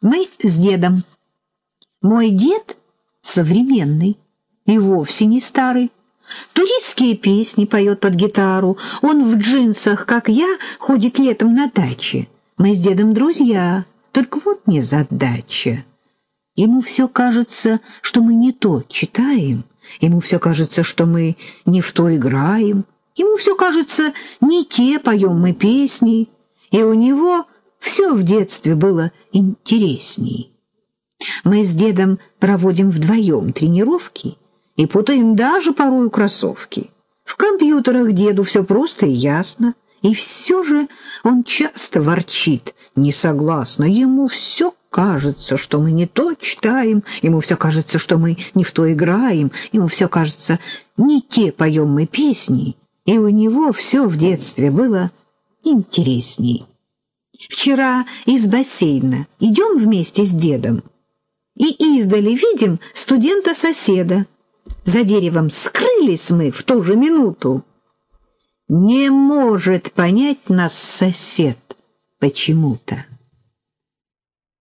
Мы с дедом. Мой дед современный и вовсе не старый. Туристские песни поет под гитару. Он в джинсах, как я, ходит летом на даче. Мы с дедом друзья, только вот не задача. Ему все кажется, что мы не то читаем, ему все кажется, что мы не в то играем, ему все кажется, не те поем мы песни, и у него все в детстве было интересней. Мы с дедом проводим вдвоем тренировки и путаем даже порою кроссовки. В компьютерах деду все просто и ясно, и все же он часто ворчит, не согласно, ему все кажется, что мы не то читаем, ему все кажется, что мы не в то играем, ему все кажется, не те поем мы песни, и у него все в детстве было интересней. Вчера из бассейна идем вместе с дедом и издали видим студента-соседа. За деревом скрылись мы в ту же минуту. Не может понять нас сосед почему-то.